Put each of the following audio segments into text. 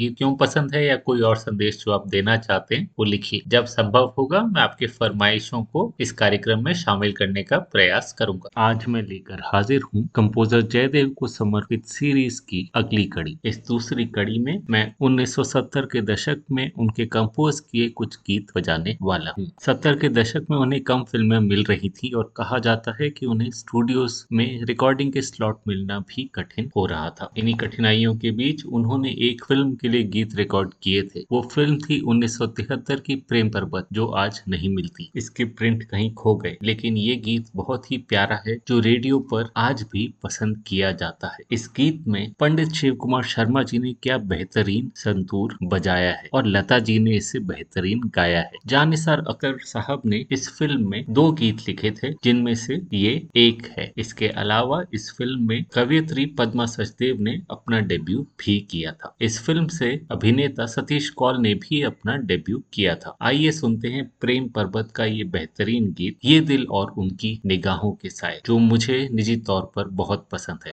गीत क्यों पसंद है या कोई और संदेश जो आप देना चाहते हैं, वो लिखिए। जब संभव होगा, मैं आपके फरमाइशों को इस कार्यक्रम में शामिल करने का प्रयास करूँगा। आज मैं लेकर हाजिर हूँ कंपोजर जयदेव को समर्पित सीरीज़ की अगली कड़ी। इस दूसरी कड़ी में मैं 1970 के दशक में उनके कंपोज किए कुछ गीत बजाने वाला हूँ। सत्तर के दशक में उन्हें कम फ़िल्में मिल रही थी और कहा जाता है कि उन्हें स्टूडियोज में रिकॉर्डिंग के स्लॉट मिलना भी कठिन हो रहा था। इन्हीं कठिनाइयों के बीच उन्होंने एक फ़िल्म के लिए गीत रिकॉर्ड किए थे। वो फ़िल्म थी 1973 की प्रेम पर्वत, जो आज नहीं मिलती। इसके प्रिंट कहीं खो गए। लेकिन ये गीत बहुत ही प्यारा है, जो रेडियो पर आज भी पसंद किया जाता है। इस गीत में पंडित शिव कुमार शर्मा जी ने क्या बेहतरीन संतूर बजाया है और लता जी ने इसे बेहतरीन गाया है। जानिसार अकर साहब ने इस फ़िल्म में दो गीत लिखे थे, जिनमें से ये एक है। इसके अलावा इस फ़िल्म में कवियत्री पद्मा सचदेव ने अपना डेब्यू भी किया था। इस फ़िल्म से अभिनेता सतीश कौल ने भी अपना डेब्यू किया था। आइए सुनते हैं प्रेम पर्वत का ये बेहतरीन गीत, ये दिल और उनकी निगाहों के साय, जो मुझे निजी तौर पर बहुत पसंद है।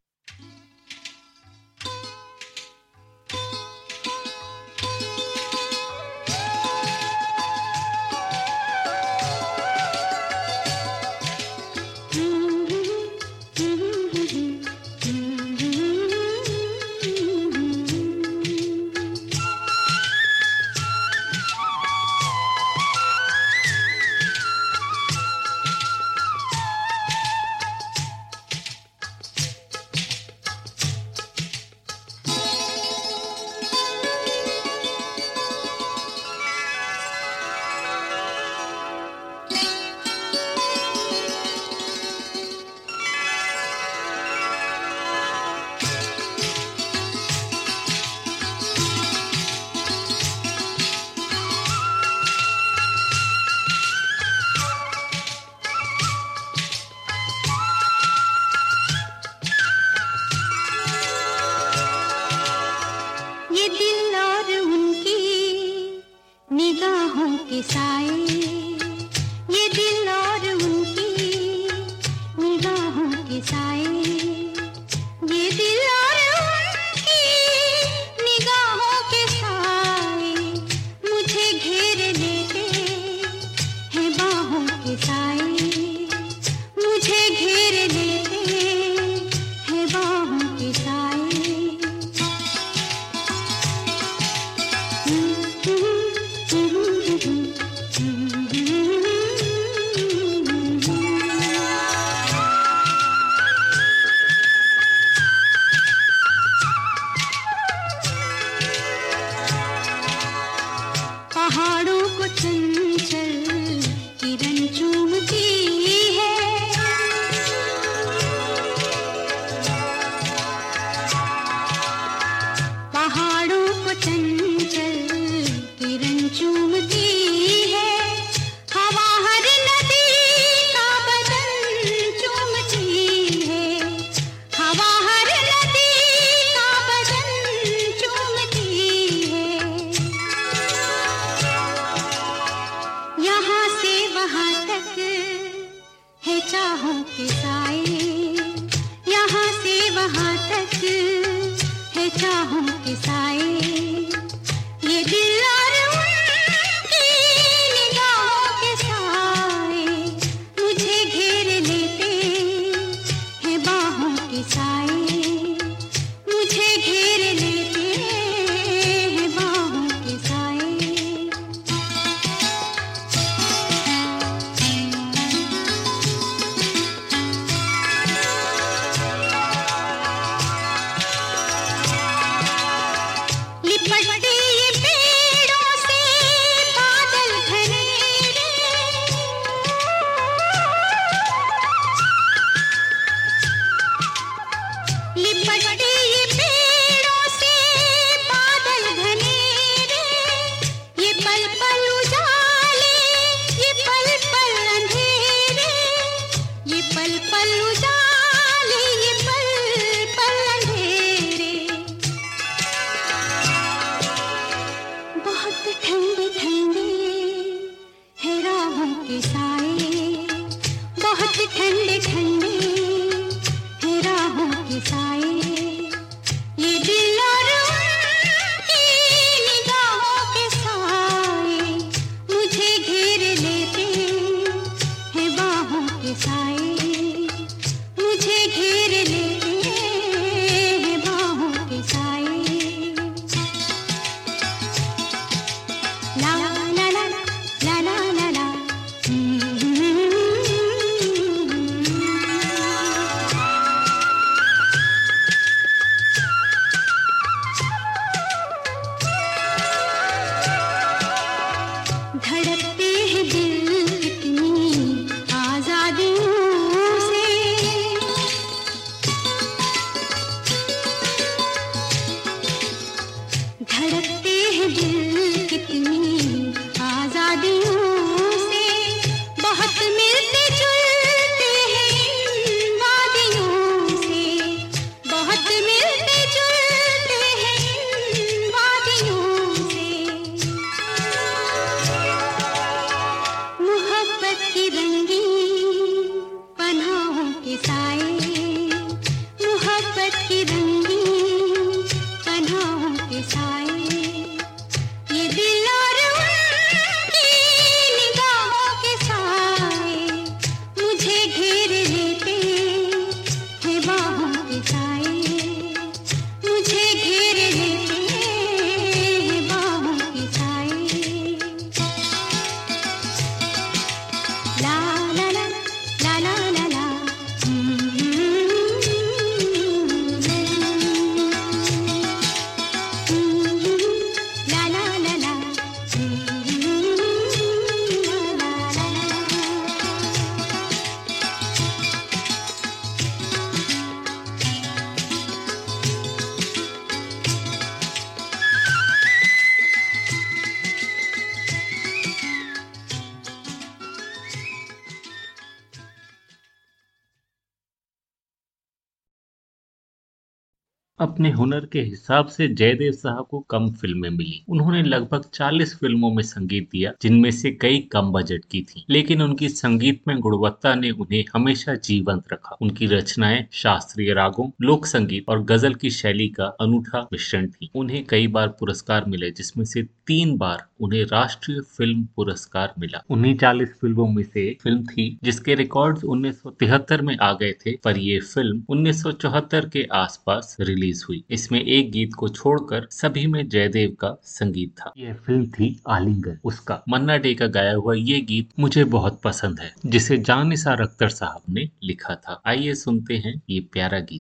अपने हुनर के हिसाब से जयदेव साहब को कम फ़िल्में मिली। उन्होंने लगभग 40 फ़िल्मों में संगीत दिया, जिनमें से कई कम बजट की थी। लेकिन उनकी संगीत में गुणवत्ता ने उन्हें हमेशा जीवंत रखा। उनकी रचनाएँ शास्त्रीय रागों, लोक संगीत और गज़ल की शैली का अनूठा मिश्रण थी। उन्हें कई बार पुरस्कार मिले, जिसमें से तीन बार उन्हें राष्ट्रीय फ़िल्म पुरस्कार मिला। उन्हीं चालीस फ़िल्मों में से फ़िल्म थी, जिसके रिकॉर्ड उन्नीस सौ तिहत्तर में आ गए थे, पर ये फ़िल्म उन्नीस सौ चौहत्तर के आसपास रिलीज़ हुई। इसमें एक गीत को छोड़कर सभी में जयदेव का संगीत था। यह फ़िल्म थी आलिंगन। उसका मन्ना डे का गाया हुआ ये गीत मुझे बहुत पसंद है जिसे जानिसार अख्तर साहब ने लिखा था। आइए सुनते हैं ये प्यारा गीत।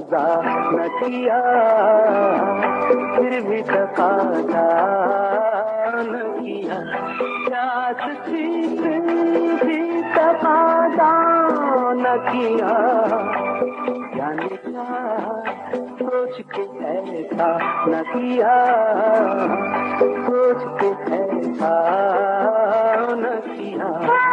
तकाजा न किया फिर भी तकाजा न किया। प्यास थी भी तकाजा न किया। जाने क्या सोच के ऐसा न किया सोच के ऐसा न किया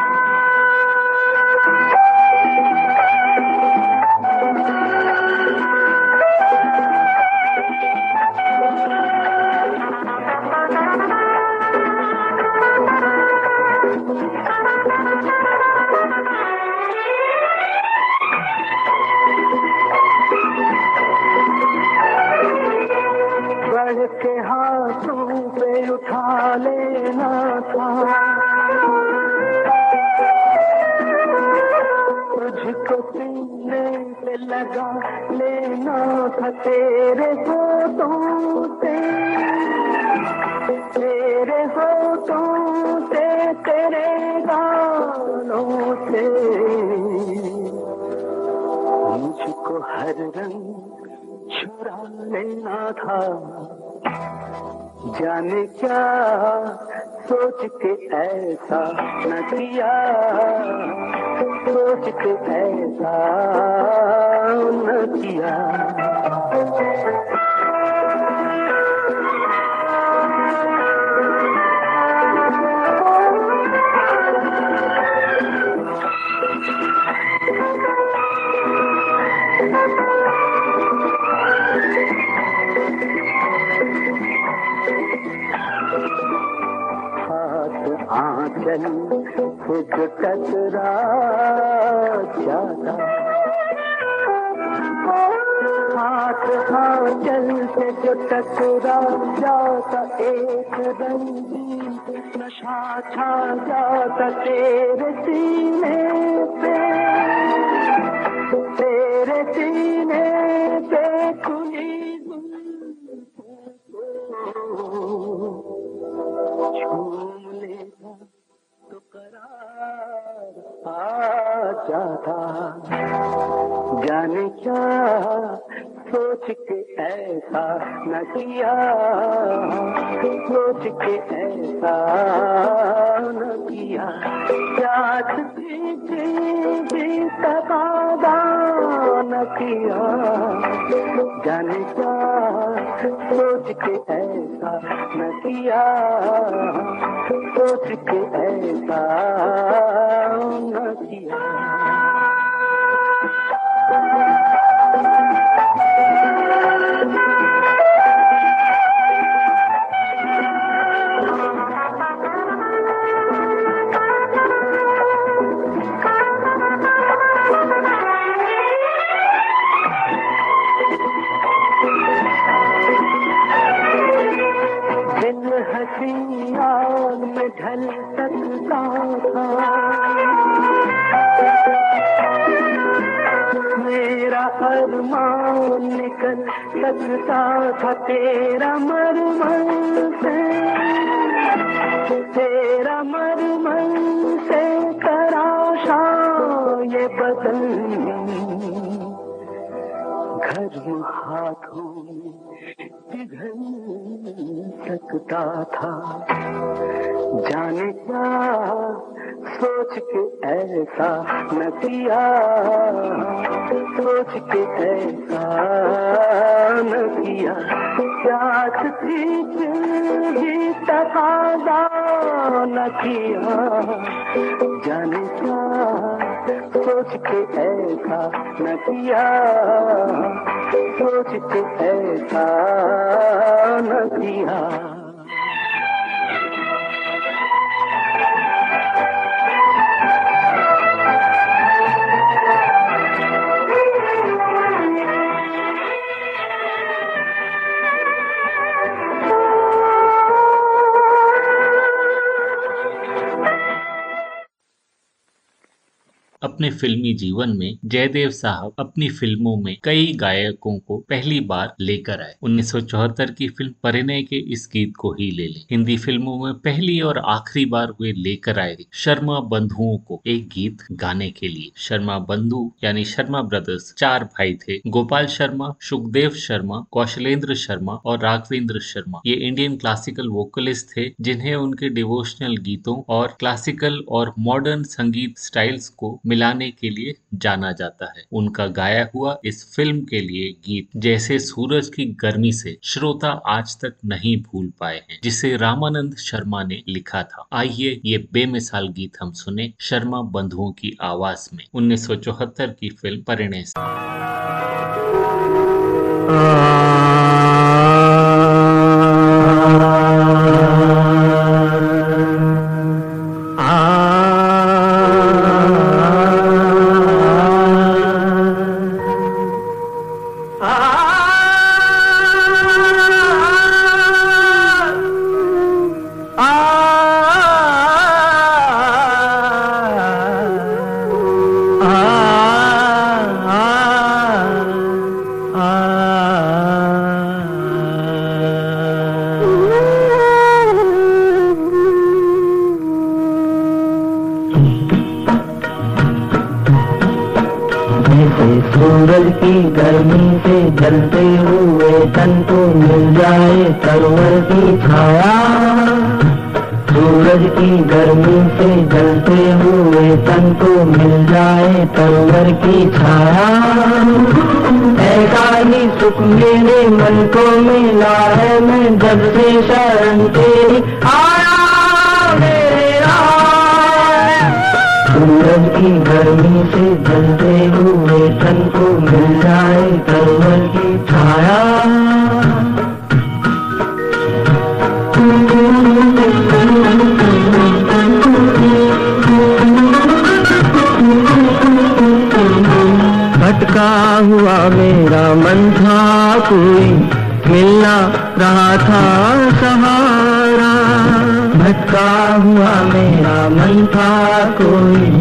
तेरे होठों से, तेरे होठों से, तेरे गालों से। मुझको हर रंग छुरा लेना था। जाने क्या सोच के ऐसा न किया। सोच के ऐसा न किया। से जो हाथ आंचल से जो टकरा जाता एक रंगीन नशा छा जाता तेरे सीने पे तेरे सीने पे सोच के ऐसा न किया। प्यास थी भी तकादा न किया। जाने सोच के ऐसा न किया। सोच के ऐसा सकता था तेरा मरमन से, तेरा मरमन से तराशा ये बदन घर हाथों पिघल सकता था। जाने क्या सोच के ऐसा न किया सोच के ऐसा न किया। प्यास थी फिर तकादा न किया। जाने क्या सोच के ऐसा न किया सोच के ऐसा न किया। अपने फिल्मी जीवन में जयदेव साहब अपनी फ़िल्मों में कई गायकों को पहली बार लेकर आए। 1974 की फ़िल्म परिणय के इस गीत को ही ले लें। हिंदी फ़िल्मों में पहली और आखिरी बार वे लेकर आए शर्मा बंधुओं को एक गीत गाने के लिए। शर्मा बंधु यानी शर्मा ब्रदर्स चार भाई थे। गोपाल शर्मा, सुखदेव शर्मा, कौशलेंद्र शर्मा और राघवेंद्र शर्मा। ये इंडियन क्लासिकल वोकलिस्ट थे, जिन्हें उनके डिवोशनल गीतों और क्लासिकल और मॉडर्न संगीत स्टाइल्स को मिलाने के लिए जाना जाता है। उनका गाया हुआ इस फ़िल्म के लिए गीत जैसे सूरज की गर्मी से श्रोता आज तक नहीं भूल पाए हैं, जिसे रामानंद शर्मा ने लिखा था। आइए ये बेमिसाल गीत हम सुने शर्मा बंधुओं की आवाज़ में 1974 की फ़िल्म परिणय की गर्मी से जलते हुए तन को मिल जाए तरवर की छाया। सूरज की गर्मी से जलते हुए तन को मिल जाए तरवर की छाया। ऐसा ही सुख मेरे मन को मिला है मैं जब से शरण तेरी आया सूरज की गर्मी से जलते हुए तन को मिल जाए तरवर की छाया। भटका हुआ मेरा मन था कोई, मिलना रहा था सहारा भटका हुआ मेरा मन था कोई।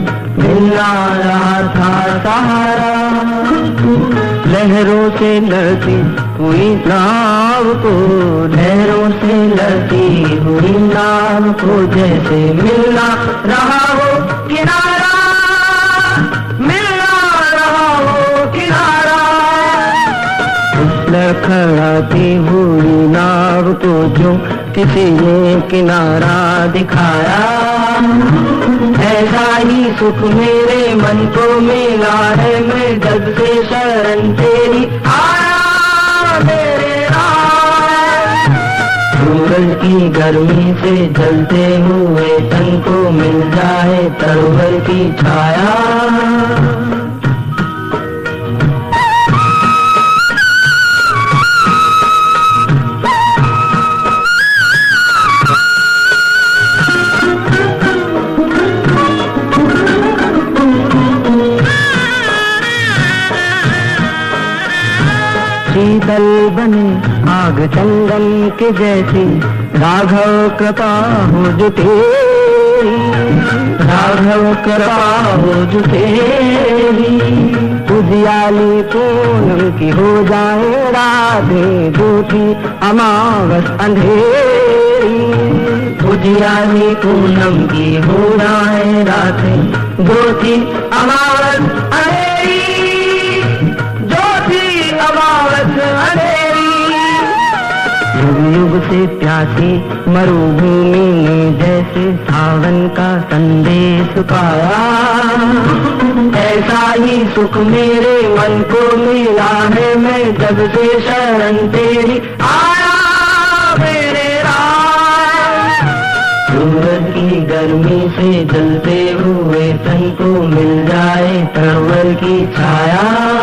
मिलना रहा था सहारा। लहरों से लड़ती हुई नाव को। लहरों से लड़ती हुई नाव को जैसे मिलना रहा हो किनारा। मिलना रहा हुई नाव को जो किसी ने किनारा दिखाया। ऐसा ही सुख मेरे मन को मिला है, मैं जब से शरण तेरी सूरज की गर्मी से जलते हुए तन को मिल जाए तरवर की छाया। आग चंदन के जैसी राघव कृपा हो जो तेरी राघव कृपा हो जो उजियाली पूनम की हो जाए राधे दूठी अमावस अंधेरी। उजियाली पूनम की हो जाए राधे दूठी युग से प्यासी, मरुभूमि ने जैसे सावन का संदेश पाया। ऐसा ही सुख मेरे मन को मिला है मैं जब से शरण तेरी आया मेरे सूरज की गर्मी से जलते हुए तन को मिल जाए तरवर की छाया।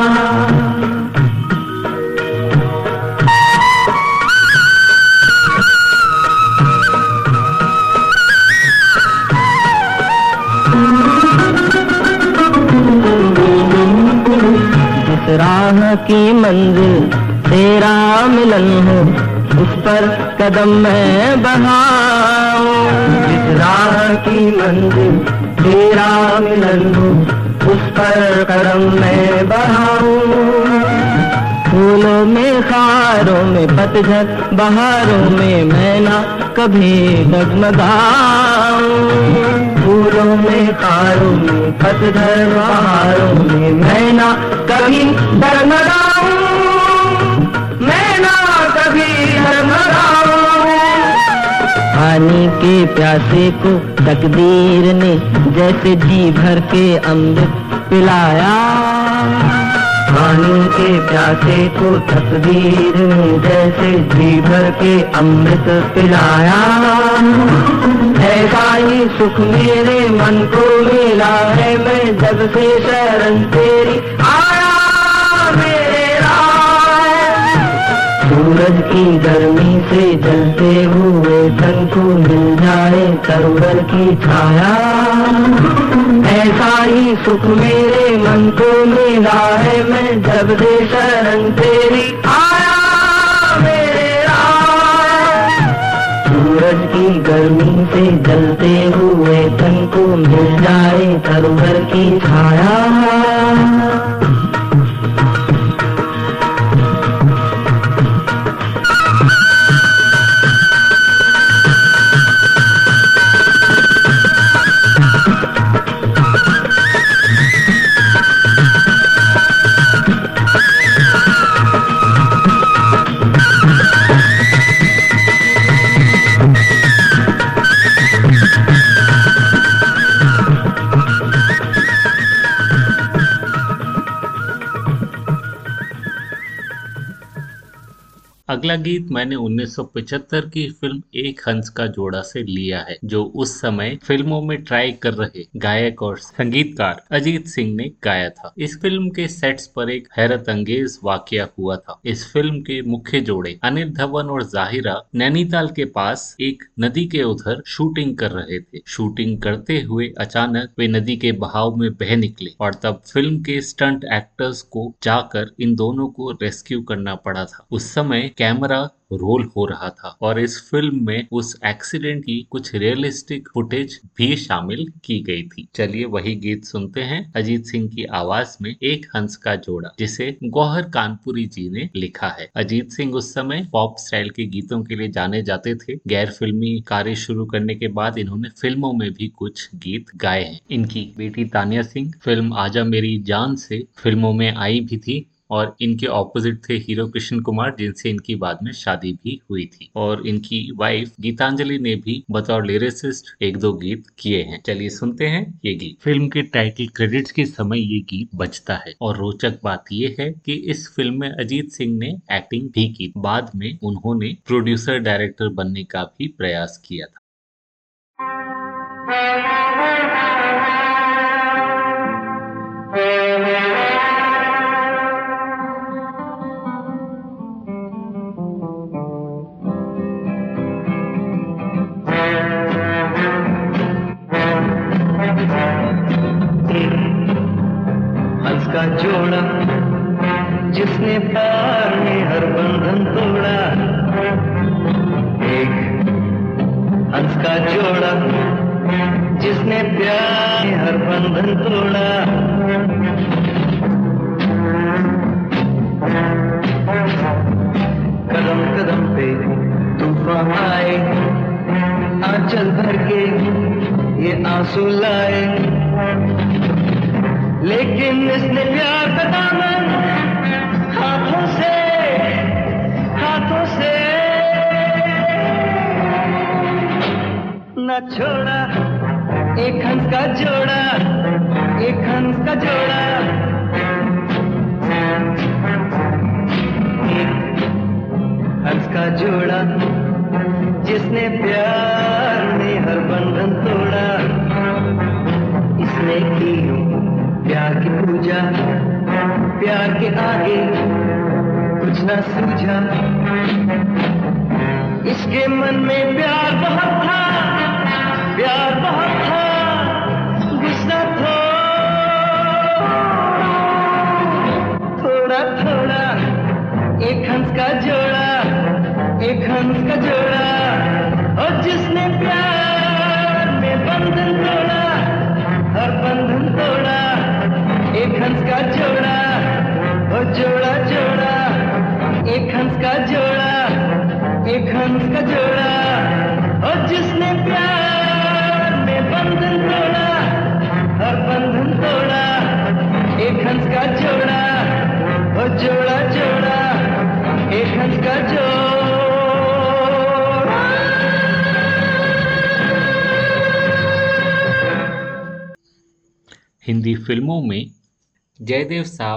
राह की मंजिल तेरा मिलन हो, उस पर कदम मैं बढ़ाऊं जिस राह की मंजिल तेरा मिलन हो, उस पर कदम मैं बढ़ाऊं फूलों में, खारों में पतझड़ बहारों में मैं ना कभी डगमगाऊं। फूलों में खारों में पतझड़ बहारों में, मैं ना कभी डगमगाऊं मैं ना कभी पानी के प्यासे को तकदीर ने जैसे जी भर के अमृत पिलाया। पानी के प्यासे को तकदीर ने जैसे जी भर के अमृत पिलाया। ऐसा ही सुख मेरे मन को मिला है मैं जब से शरण तेरी सूरज की गर्मी से जलते हुए तन को मिल जाए तरवर की छाया। ऐसा ही सुख मेरे मन को मिला है मैं जब से शरण तेरी आया जलते हुए तन को मिल जाए तरवर की छाया। अगला गीत मैंने 1975 की फ़िल्म एक हंस का जोड़ा से लिया है, जो उस समय फ़िल्मों में ट्राई कर रहे गायक और संगीतकार अजीत सिंह ने गाया था। इस फ़िल्म के सेट्स पर एक हैरत अंगेज वाकया हुआ था। इस फ़िल्म के मुख्य जोड़े अनिल धवन और जाहिरा नैनीताल के पास एक नदी के उधर शूटिंग कर रहे थे। शूटिंग करते हुए अचानक वे नदी के बहाव में बह निकले और तब फ़िल्म के स्टंट एक्टर्स को जाकर इन दोनों को रेस्क्यू करना पड़ा था। उस समय कैमरा रोल हो रहा था और इस फ़िल्म में उस एक्सीडेंट की कुछ रियलिस्टिक फुटेज भी शामिल की गई थी। चलिए वही गीत सुनते हैं अजीत सिंह की आवाज़ में एक हंस का जोड़ा, जिसे गौहर कानपुरी जी ने लिखा है। अजीत सिंह उस समय पॉप स्टाइल के गीतों के लिए जाने जाते थे। गैर फिल्मी कार्य शुरू करने के बाद इन्होंने फ़िल्मों में भी कुछ गीत गाए हैं। इनकी बेटी तानिया सिंह फ़िल्म आजा मेरी जान से फ़िल्मों में आई भी थी। और इनके ऑपोजिट थे हीरो कृष्ण कुमार, जिनसे इनकी बाद में शादी भी हुई थी। और इनकी वाइफ गीतांजलि ने भी बतौर लिरिसिस्ट एक दो गीत किए हैं। चलिए सुनते हैं ये गीत। फ़िल्म के टाइटल क्रेडिट्स के समय ये गीत बजता है और रोचक बात ये है कि इस फ़िल्म में अजीत सिंह ने एक्टिंग भी की। बाद में उन्होंने प्रोड्यूसर डायरेक्टर बनने का भी प्रयास किया था।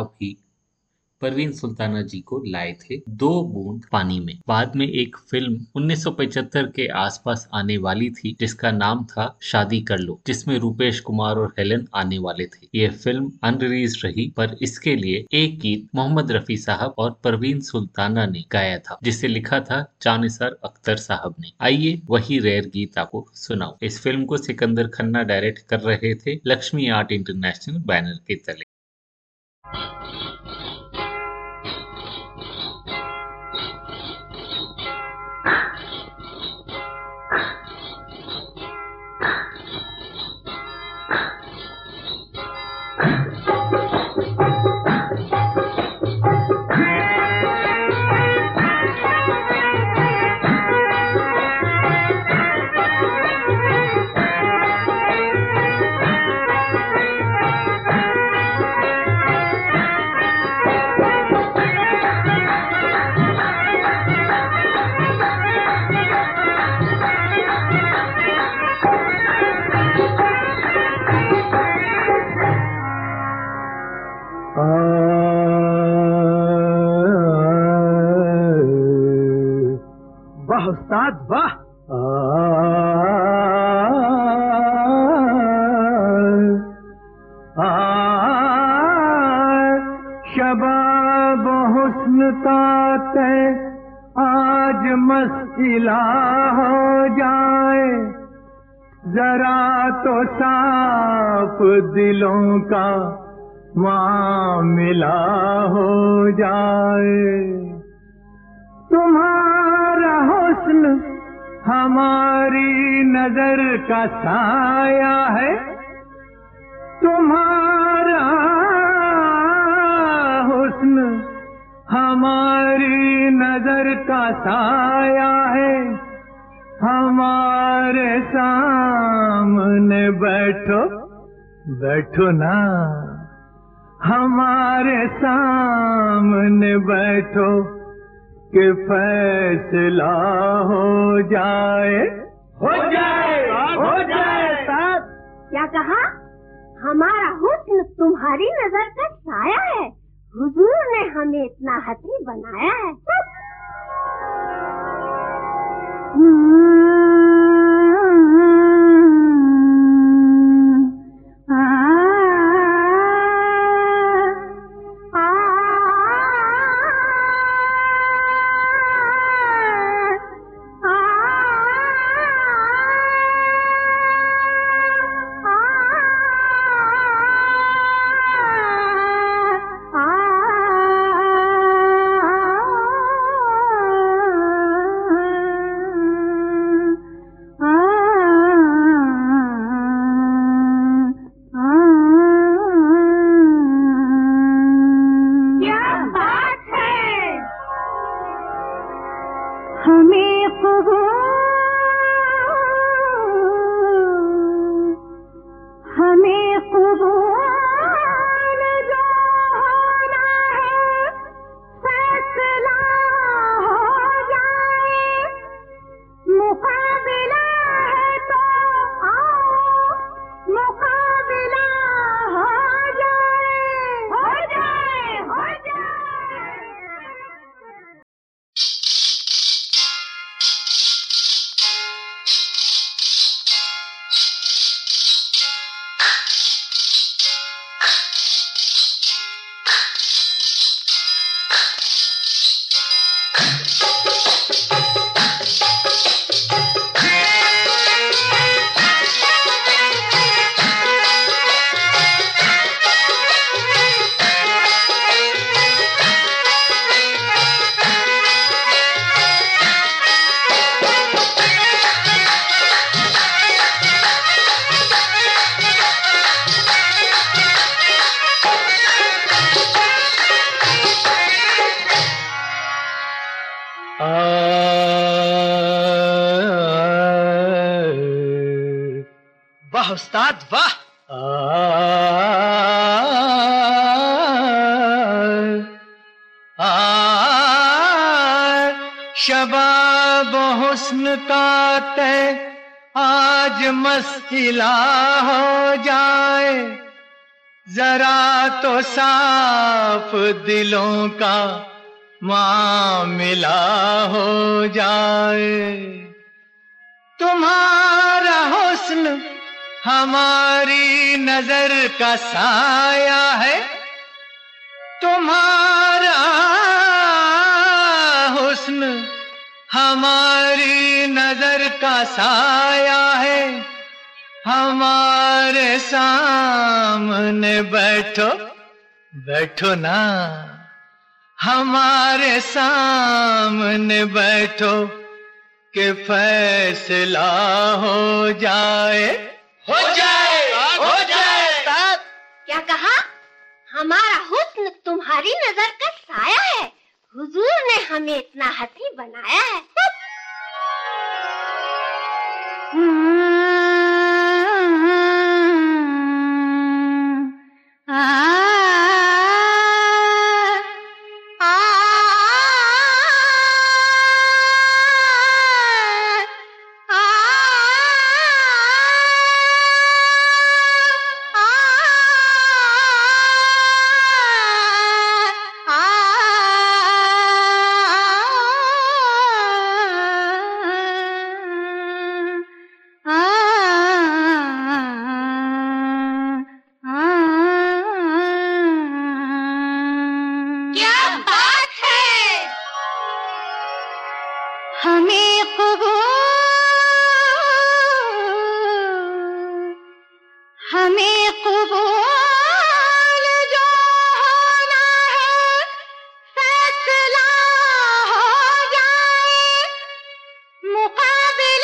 साहब परवीन सुल्ताना जी को लाए थे दो बूंद पानी में। बाद में एक फ़िल्म 1975 के आसपास आने वाली थी, जिसका नाम था शादी कर लो, जिसमें रूपेश कुमार और हेलन आने वाले थे। यह फ़िल्म अनरिलीज रही, पर इसके लिए एक गीत मोहम्मद रफी साहब और परवीन सुल्ताना ने गाया था, जिसे लिखा था जानिसर अख्तर साहब ने। आइए वही रेयर गीत आपको सुनाओ इस फ़िल्म को सिकंदर खन्ना डायरेक्ट कर रहे थे लक्ष्मी आर्ट इंटरनेशनल बैनर के तले। दिलों का मामला हो जाए। तुम्हारा हुस्न हमारी नज़र का साया बैठो ना। हमारे सामने बैठो कि फैसला हो जाए। हो जाए हो जाए। साथ। क्या कहा? हमारा हुस्न तुम्हारी नज़र का साया है। हुजूर ने हमें इतना हसी बनाया है। क्या वाह उस्ताद, वाह। शबाब हुस्न का तय आज मस्तिला हो जाए। जरा तो साफ़ दिलों का मामिला हो जाए। तुम्हारा हुस्न हमारी नज़र का साया है। तुम्हारा हुस्न हमारी नज़र का साया है। हमारे सामने बैठो बैठो ना। हमारे सामने बैठो कि फैसला हो जाए। हो जाए हो जाए। क्या कहा? हमारा हुस्न तुम्हारी नज़र का साया है। हुजूर ने हमें इतना हसी बनाया है। आ मुकाबला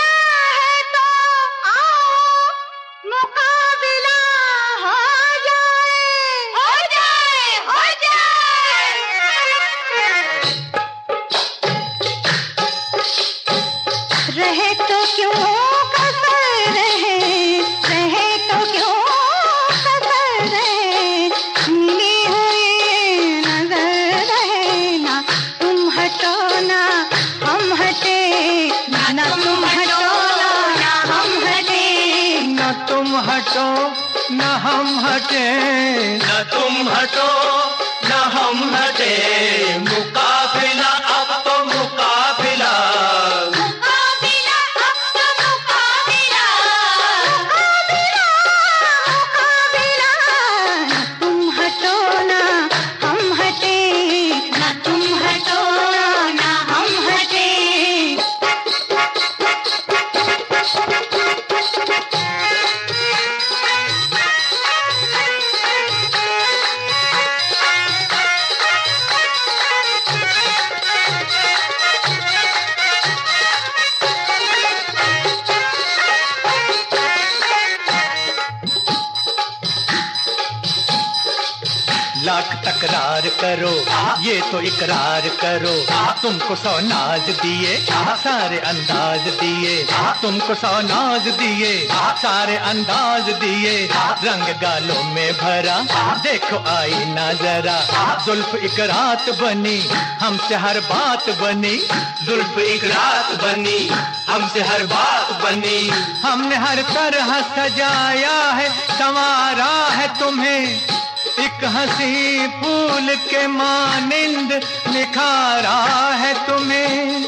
हटे। न तुम हटो न हम हटे। करो। ये तो इकरार करो। तुमको सौ नाज दिए, सारे अंदाज दिए। तुमको सौ नाज दिए, सारे अंदाज दिए। रंग गालों में भरा, देखो आई ना जरा। जुल्फ एक रात बनी, हमसे हर बात बनी। जुल्फ एक रात बनी, हमसे हर बात बनी। हमने हर तरह सजाया है, संवारा है तुम्हें। एक हँसी फूल के मानिंद निखारा है तुम्हें।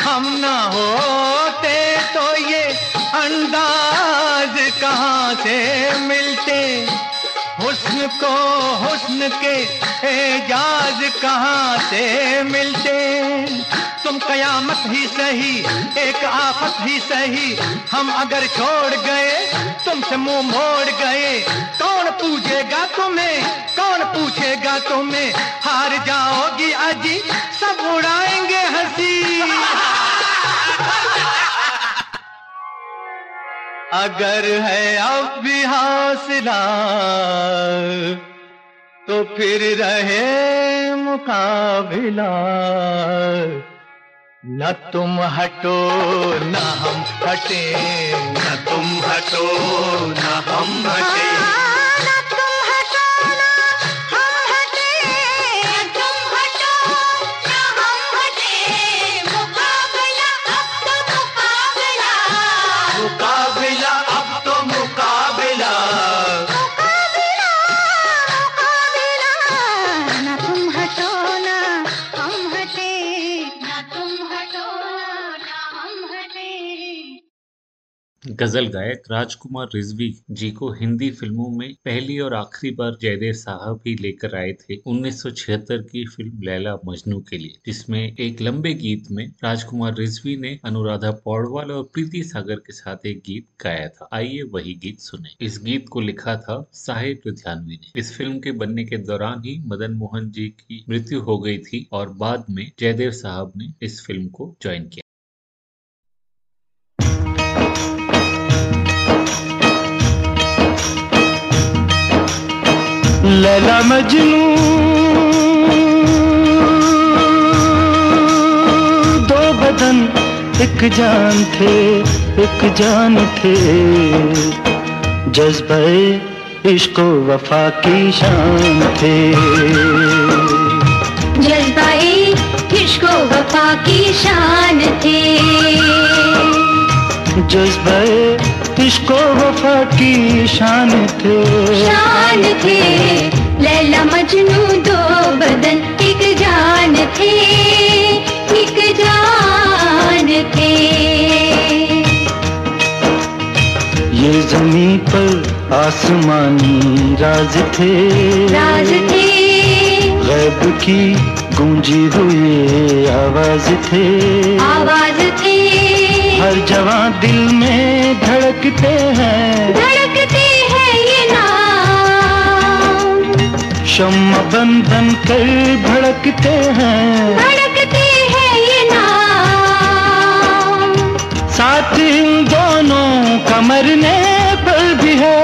हम ना होते तो ये अंदाज कहाँ से मिलते? हुस्न को हुस्न के एजाज कहाँ से मिलते? तुम कयामत ही सही, एक आफत ही सही। हम अगर छोड़ गए, तुमसे मुँह मोड़ गए कौन पूछेगा तुम्हें, कौन पूछेगा तुम्हें? हार जाओगी अजी, सब उड़ाएँगे हँसी। अगर है अब भी हौसला तो फिर रहे मुकाबला। न तुम हटो, न हम हटे, न तुम हटो, न हम हटे। गज़ल गायक राजकुमार रिजवी जी को हिंदी फ़िल्मों में पहली और आखिरी बार जयदेव साहब ही लेकर आए थे 1976 की फ़िल्म लैला मजनू के लिए, जिसमें एक लंबे गीत में राजकुमार रिजवी ने अनुराधा पौडवाल और प्रीति सागर के साथ एक गीत गाया था। आइए वही गीत सुने। इस गीत को लिखा था साहिब लुधियानवी ने। इस फ़िल्म के बनने के दौरान ही मदन मोहन जी की मृत्यु हो गई थी और बाद में जयदेव साहब ने इस फ़िल्म को ज्वाइन किया। लैला मजनू दो बदन एक जान थे एक जान थे। जज्बे इश्क वफा की शान थे। जज्बाए इश्क वफा की शान थे। जज्बे इश्क वफा की शान थे? शान थे। लैला मजनू दो बदन एक जान थे। एक जान थे। ये जमी पर आसमानी राज थे। राज थे। गैब की गूंजी हुई आवाज़ थे। आवाज़ थे। हर जवां दिल में धड़कते हैं। धड़कते हैं ये नाम। शम बन बन कर भड़कते हैं। भड़कते हैं ये नाम। साथ इन दोनों कमरने पर भी है।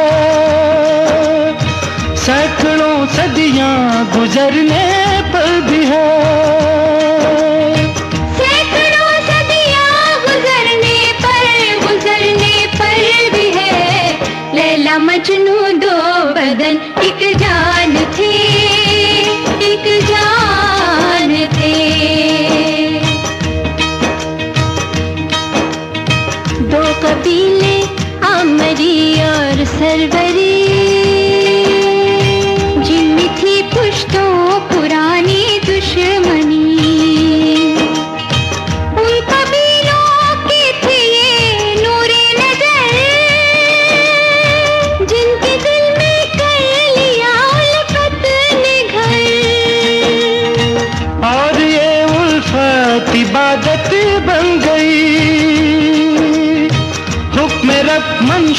सैकड़ों सदियाँ गुजरने मजनू दो बदन एक जान थे एक जान थे। दो कबीले अमरी और सरवरी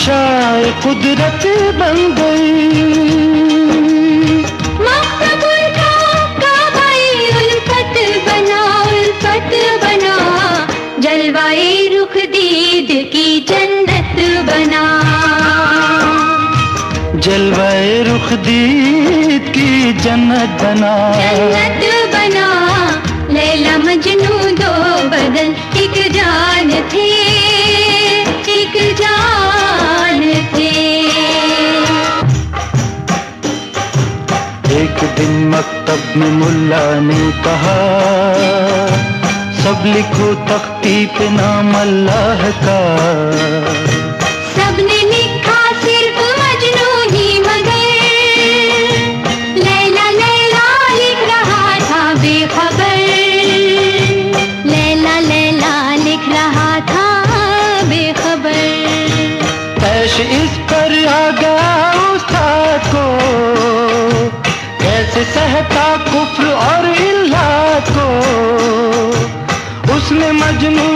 मंशाए कुदरत बन गई। मकबूल का उल्फत बना उल्फत बना। जलवाए रुख दीद की जन्नत बना। जलवाए रुख दीद की जन्नत बना। जन्नत बना लैला मजनू दो बदन एक जान थे में मुल्ला ने कहा सब लिखो तख्ती पे नाम अल्लाह का? उसने मजनू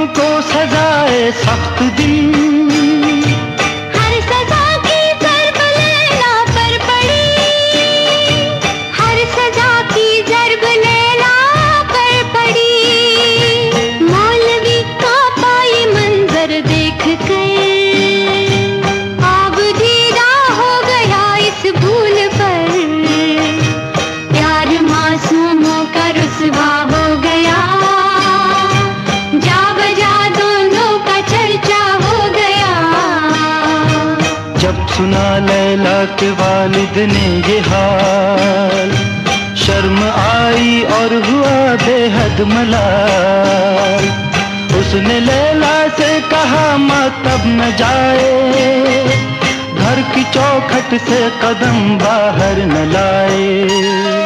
वालिद ने ये हाल। शर्म आई और हुआ बेहद मलाल। उसने लैला से कहा तब न जाए। घर की चौखट से कदम बाहर न लाए।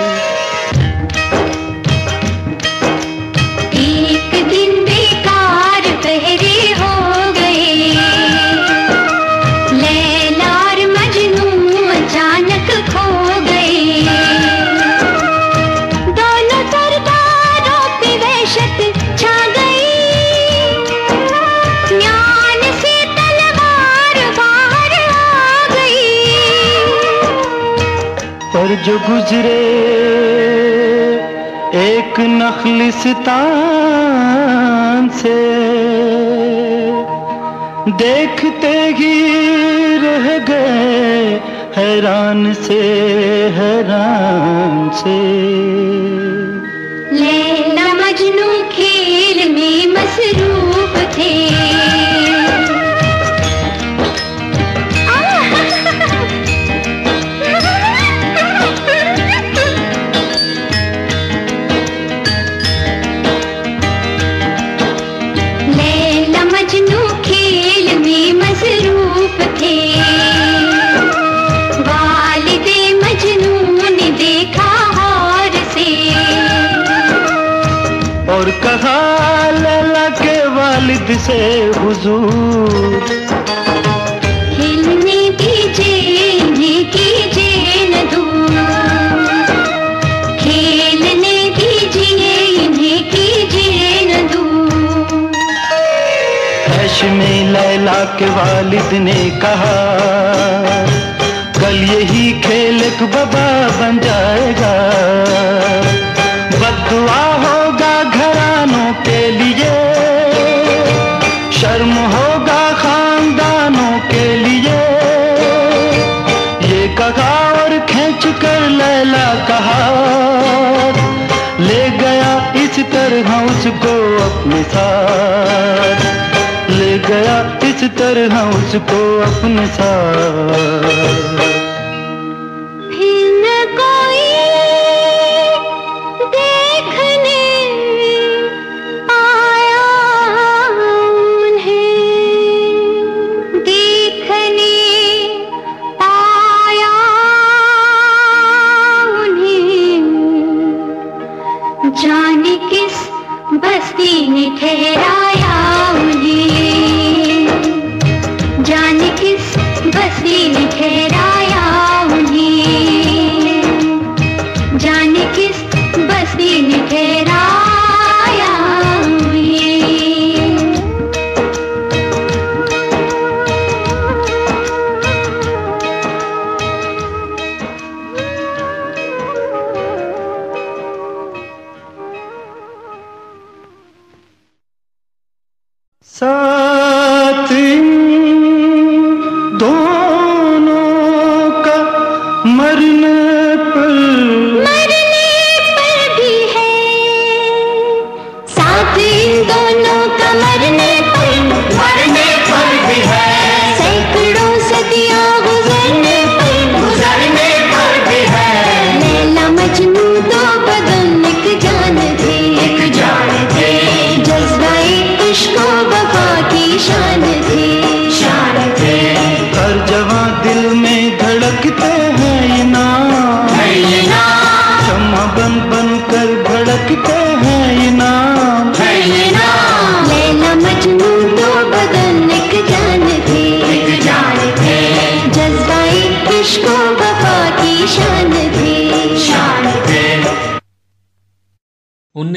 जो गुजरे एक नखलिस्तान से। देखते ही रह गए हैरान से हैरान से। के वालिद ने कहा कल यही खेल इस तरह उसको अपने साथ।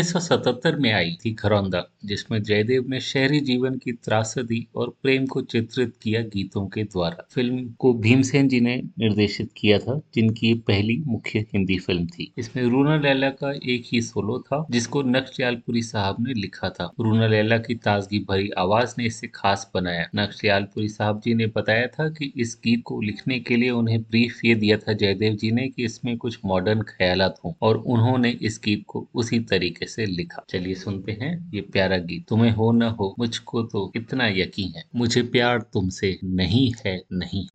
1977 में आई थी घरौंदा जिसमें जयदेव ने शहरी जीवन की त्रासदी और प्रेम को चित्रित किया गीतों के द्वारा। फ़िल्म को भीमसेन जी ने निर्देशित किया था, जिनकी पहली मुख्य हिंदी फ़िल्म थी। इसमें रूना लैला का एक ही सोलो था, जिसको नक्शयालपुरी साहब ने लिखा था। रूना लैला की ताजगी भरी आवाज़ ने इसे खास बनाया। नक्शयालपुरी साहब जी ने बताया था कि इस गीत को लिखने के लिए उन्हें ब्रीफ ये दिया था जयदेव जी ने कि इसमें कुछ मॉडर्न ख्याल हों, और उन्होंने इस गीत को उसी तरीके से लिखा। चलिए सुनते हैं ये प्यारा गीत। तुम्हें हो न हो, मुझको तो इतना यकीन है। मुझे प्यार तुमसे नहीं है, नहीं।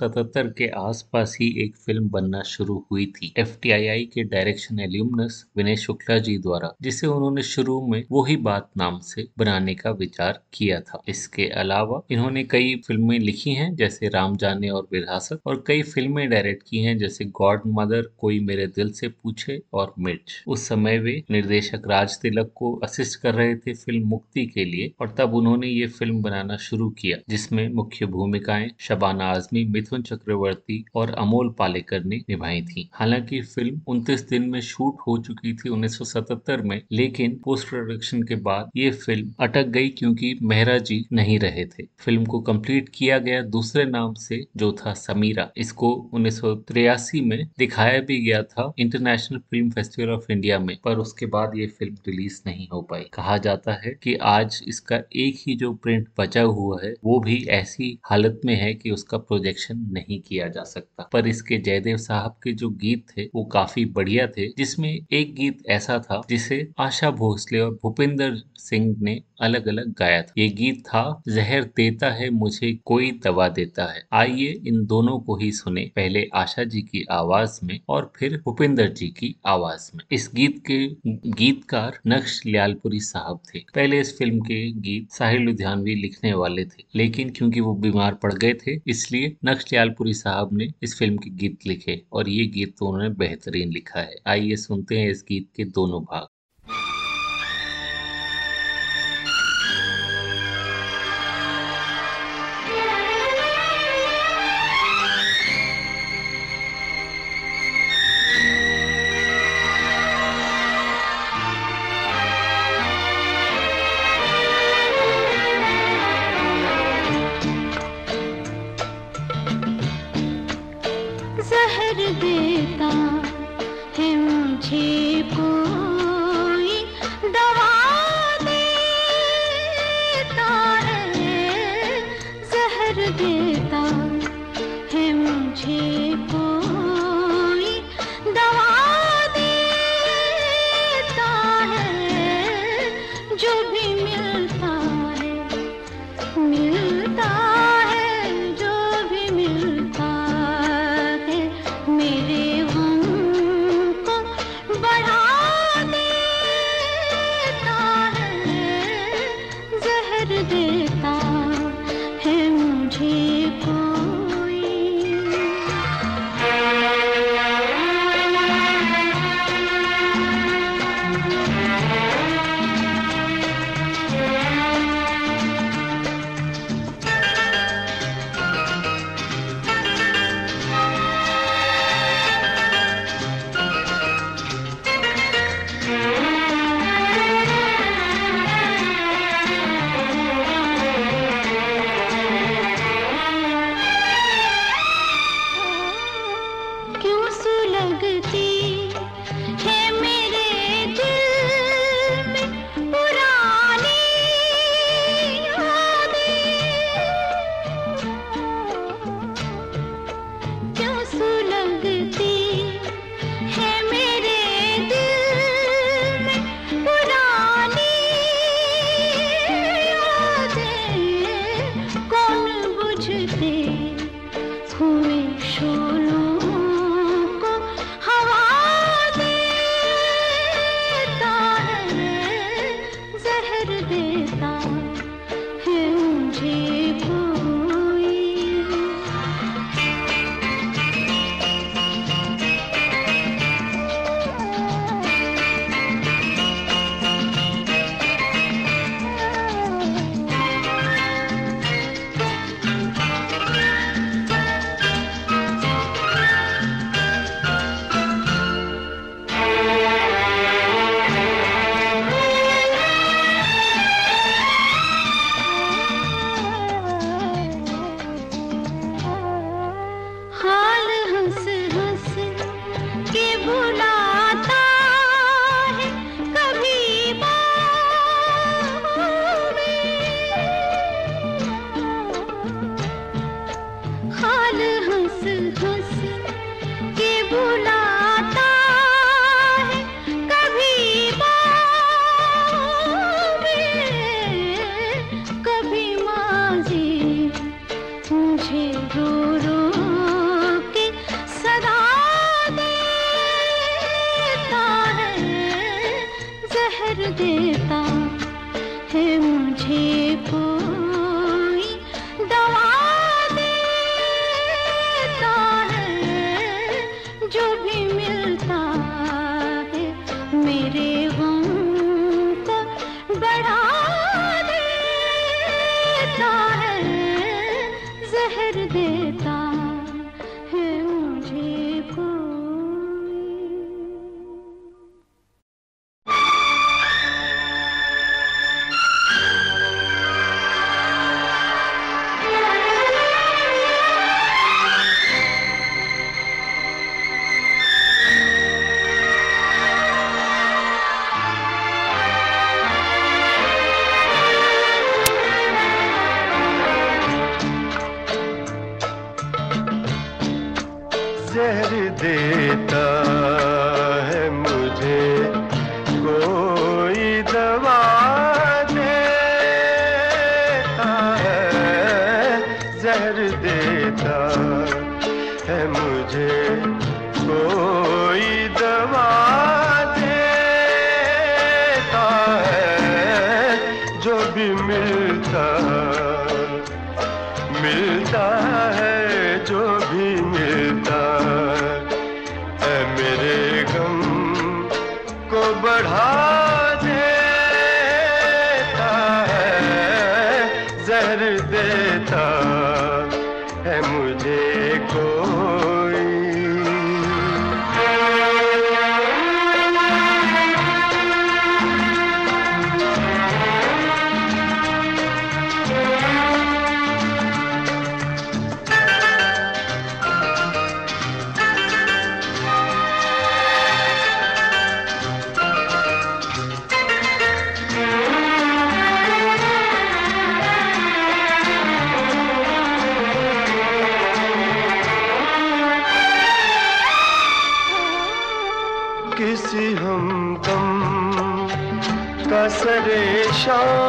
1977 के आसपास ही एक फ़िल्म बनना शुरू हुई थी, एफ़ के डायरेक्शन एल्यूमनस विनय शुक्ला जी द्वारा, जिसे उन्होंने शुरू में वो ही बात नाम से बनाने का विचार किया था। इसके अलावा इन्होंने कई फ़िल्में लिखी हैं, जैसे राम जाने और विरासत और कई फ़िल्में डायरेक्ट की हैं, जैसे गॉड मदर, कोई मेरे दिल से पूछे, और मिर्च। उस समय वे निर्देशक राज तिलक को असिस्ट कर रहे थे फ़िल्म मुक्ति के लिए, और तब उन्होंने ये फ़िल्म बनाना शुरू किया, जिसमें मुख्य भूमिकाएँ शबाना आजमी मिथ मिथुन चक्रवर्ती और अमोल पालेकर ने निभाई थी। हालाँकि फ़िल्म 29 दिन में शूट हो चुकी थी 1977 में, लेकिन पोस्ट प्रोडक्शन के बाद ये फ़िल्म अटक गई क्योंकि मेहरा जी नहीं रहे थे। फ़िल्म को कंप्लीट किया गया दूसरे नाम से, जो था समीरा। इसको उन्नीस में दिखाया भी गया था international film festival of India में, पर उसके बाद ये फ़िल्म रिलीज़ नहीं हो पाई। कहा जाता है कि आज इसका एक ही जो प्रिंट बचा हुआ है, वो भी ऐसी हालत में है कि उसका प्रोजेक्शन नहीं किया जा सकता। पर इसके जयदेव साहब के जो गीत थे, वो काफ़ी बढ़िया थे, जिसमें एक गीत ऐसा था, जिसे आशा भोसले और भूपिंदर सिंह ने अलग अलग गाया था। ये गीत था, जहर देता है, मुझे कोई दवा देता है। आइए इन दोनों को ही सुने पहले आशा जी की आवाज़ में और फिर भूपिंदर जी की आवाज़ में। इस गीत के, गीतकार नक्श लियालपुरी साहब थे। पहले इस फ़िल्म के गीत साहिल लुधियानवी लिखने वाले थे, लेकिन क्योंकि वो बीमार पड़ गए थे, इसलिए नक्श लियालपुरी साहब ने इस फ़िल्म के गीत लिखे और ये गीत तो उन्होंने बेहतरीन लिखा है। आइए सुनते हैं इस गीत के दोनों भाग। सरे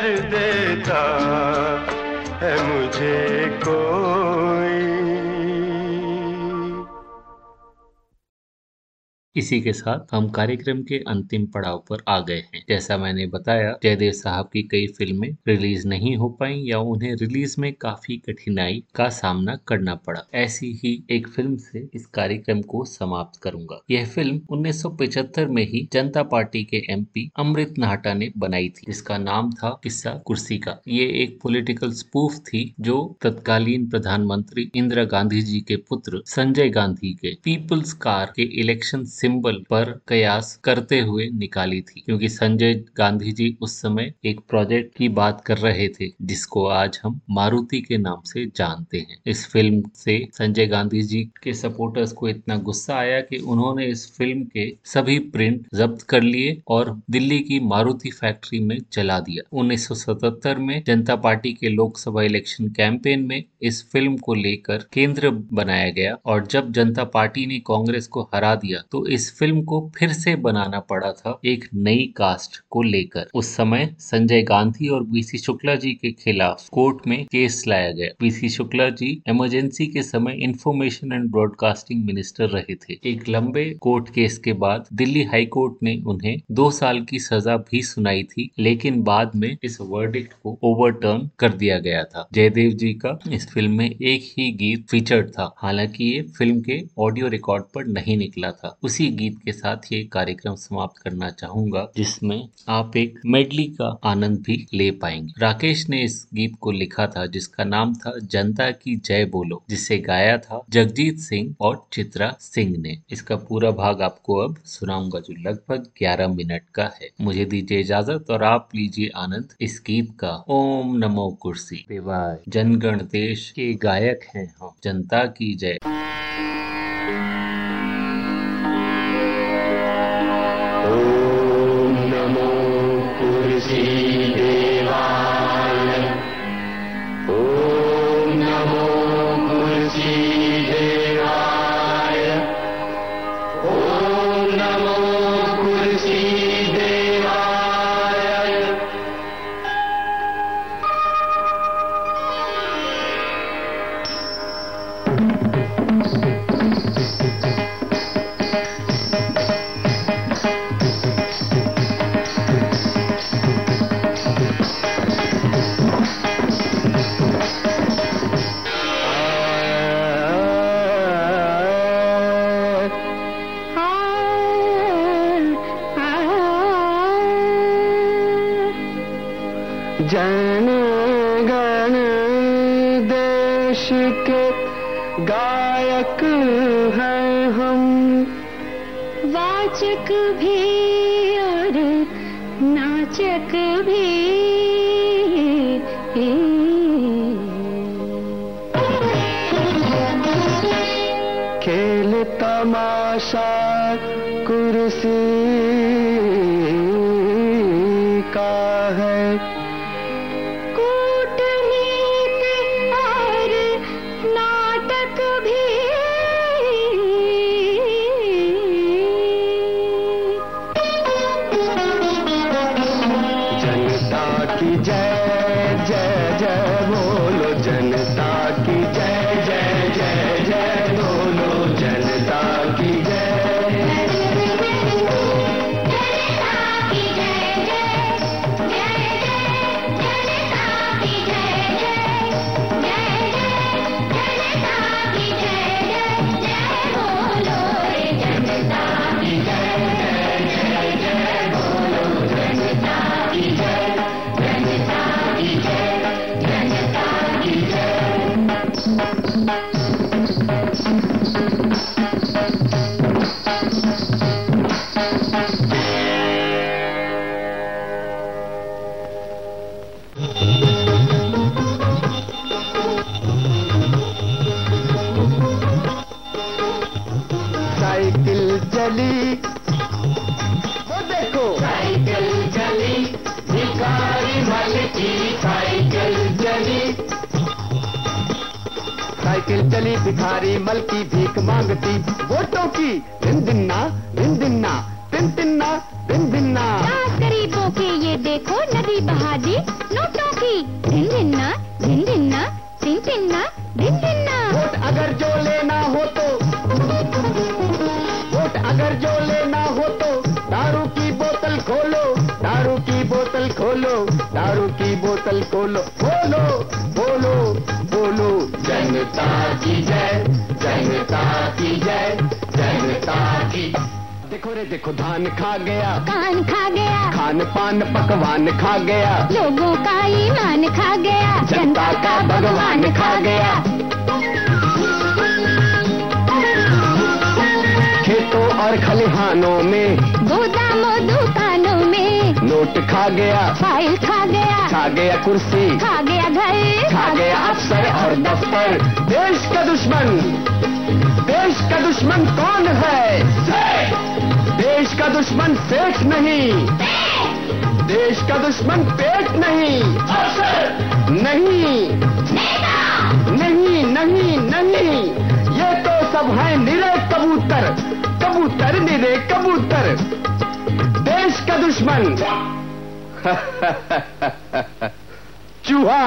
जहर देता है मुझे। इसी के साथ हम कार्यक्रम के अंतिम पड़ाव पर आ गए हैं। जैसा मैंने बताया, जयदेव साहब की कई फ़िल्में रिलीज़ नहीं हो पाई या उन्हें रिलीज़ में काफ़ी कठिनाई का सामना करना पड़ा। ऐसी ही एक फ़िल्म से इस कार्यक्रम को समाप्त करूँगा। यह फ़िल्म 1975 में ही जनता पार्टी के एमपी अमृत नाहटा ने बनाई थी। जिसका नाम था किस्सा कुर्सी का। ये एक पॉलिटिकल स्पूफ थी जो तत्कालीन प्रधानमंत्री इंदिरा गांधी जी के पुत्र संजय गांधी के पीपल्स कार के इलेक्शन सिंबल पर कयास करते हुए निकाली थी, क्योंकि संजय गांधी जी उस समय एक प्रोजेक्ट की बात कर रहे थे, जिसको आज हम मारुति के नाम से जानते हैं। इस फ़िल्म से संजय गांधी जी के सपोर्टर्स को इतना गुस्सा आया कि उन्होंने इस फ़िल्म के सभी प्रिंट जब्त कर लिए और दिल्ली की मारुति फैक्ट्री में जला दिया। 1977 में जनता पार्टी के लोकसभा इलेक्शन कैंपेन में इस फ़िल्म को लेकर केंद्र बनाया गया और जब जनता पार्टी ने कांग्रेस को हरा दिया तो इस फ़िल्म को फिर से बनाना पड़ा था एक नई कास्ट को लेकर। उस समय संजय गांधी और बीसी शुक्ला जी के खिलाफ कोर्ट में केस लाया गया। बीसी शुक्ला जी इमरजेंसी के समय इंफॉर्मेशन एंड ब्रॉडकास्टिंग मिनिस्टर रहे थे। एक लंबे कोर्ट केस के बाद दिल्ली हाई कोर्ट ने उन्हें दो साल की सजा भी सुनाई थी, लेकिन बाद में इस वर्डिक्ट को ओवरटर्न कर दिया गया था। जयदेव जी का इस फ़िल्म में एक ही गीत फीचर्ड था। हालाँकि ये फ़िल्म के ऑडियो रिकॉर्ड पर नहीं निकला था। उसी गीत के साथ ये कार्यक्रम समाप्त करना चाहूँगा, जिसमें आप एक मेडली का आनंद भी ले पाएँगे। राकेश ने इस गीत को लिखा था, जिसका नाम था जनता की जय बोलो, जिसे गाया था जगजीत सिंह और चित्रा सिंह ने। इसका पूरा भाग आपको अब सुनाऊँगा, जो लगभग 11 मिनट का है। मुझे दीजिए इजाज़त और आप लीजिए आनंद इस गीत का। ओम नमो कुर्सी जनगण देश के गायक हैं हम। जनता की जय। चली। वो देखो। साइकिल चली भिखारी मल की साइकिल चली। साइकिल चली भिखारी मल की भीख मांगती। वोटों की दिन रिंदिन्ना दिन दिन्ना दिन दिन्ना जनता की जय जनता की जय जनता की। देखो रे देखो धान खा गया। कान खा गया। खान पान पकवान खा गया। लोगों का ईमान खा गया। जनता का भगवान खा गया। खेतों और खलिहानों में नोट खा गया। फ़ाइल खा गया। खा गया कुर्सी। खा गया घर। खा गया अफसर और दफ्तर। देश का दुश्मन। देश का दुश्मन कौन है? देश का दुश्मन सेठ नहीं। देश का दुश्मन पेट नहीं। नहीं। नहीं नहीं नहीं। ये तो सब है निरे कबूतर। कबूतर निरे कबूतर। देश का दुश्मन चूहा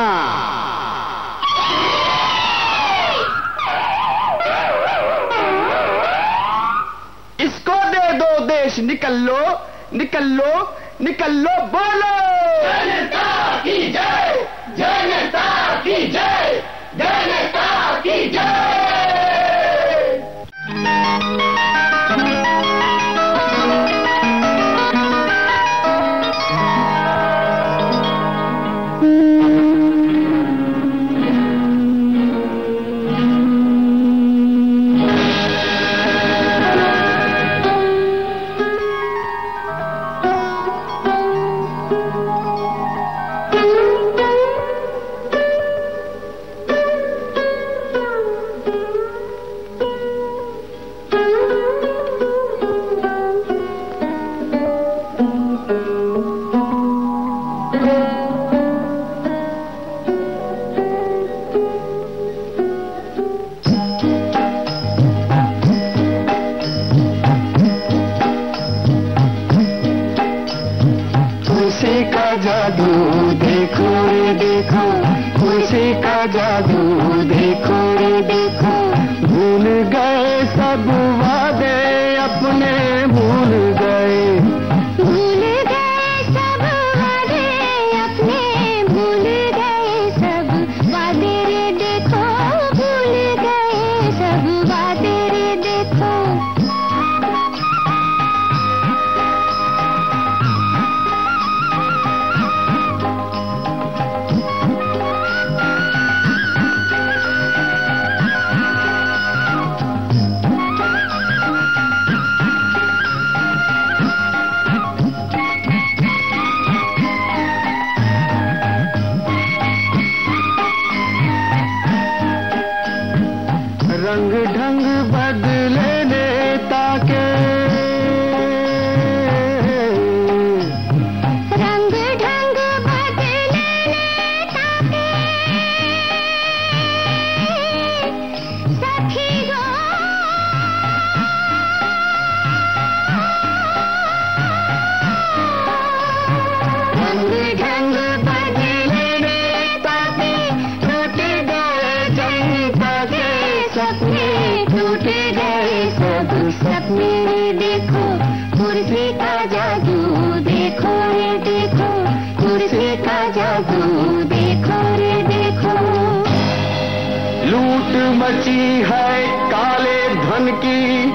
मची है काले धन की।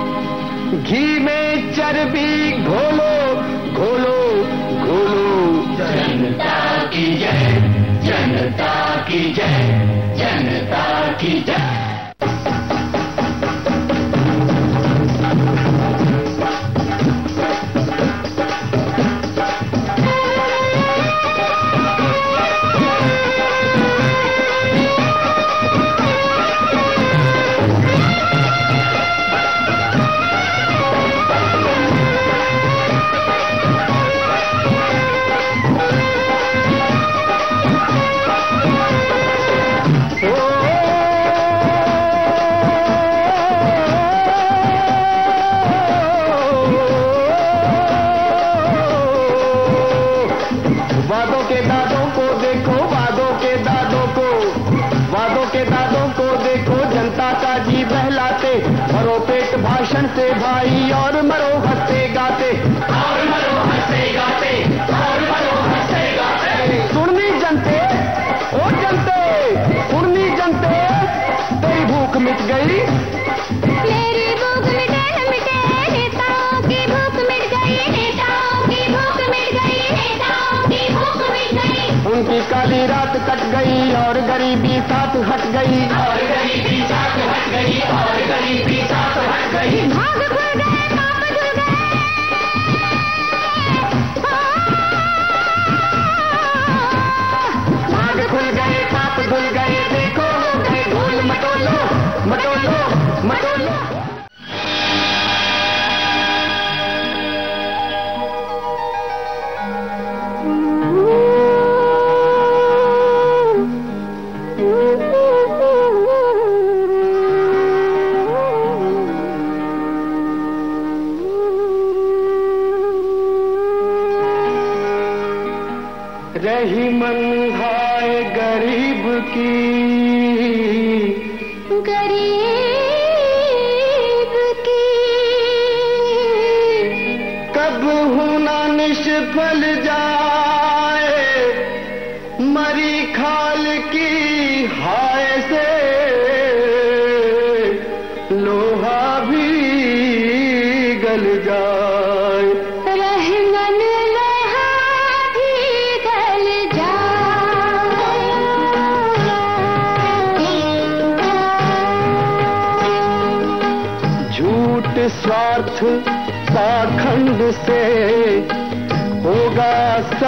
घी में चर्बी घोलो घोलो घोलो। जनता की जय, जनता की जय, जनता की जय। और गरीबी साथ हट गई। और गरीबी साथ हट गई और गरीबी साथ हट गई। भाग खुल गए पाप धुल गए। भाग खुल गए पाप धुल गए देखो हो गए धूल मटोलो मटोलो मटोलो।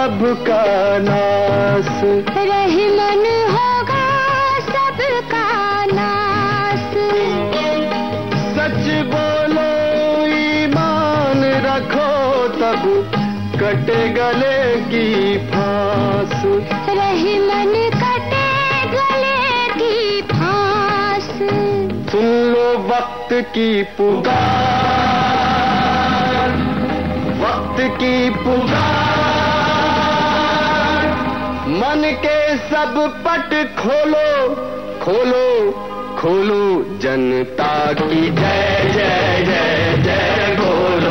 सबका नाश। रहमन होगा सबका नाश। सच बोलो ईमान रखो तब कटे गले की फांस। रहमन कटे गले की फांस। सुन लो वक्त की पुकार। वक्त की पुकार। सब पट खोलो खोलो खोलो जनता की जय जय जय जय बोलो।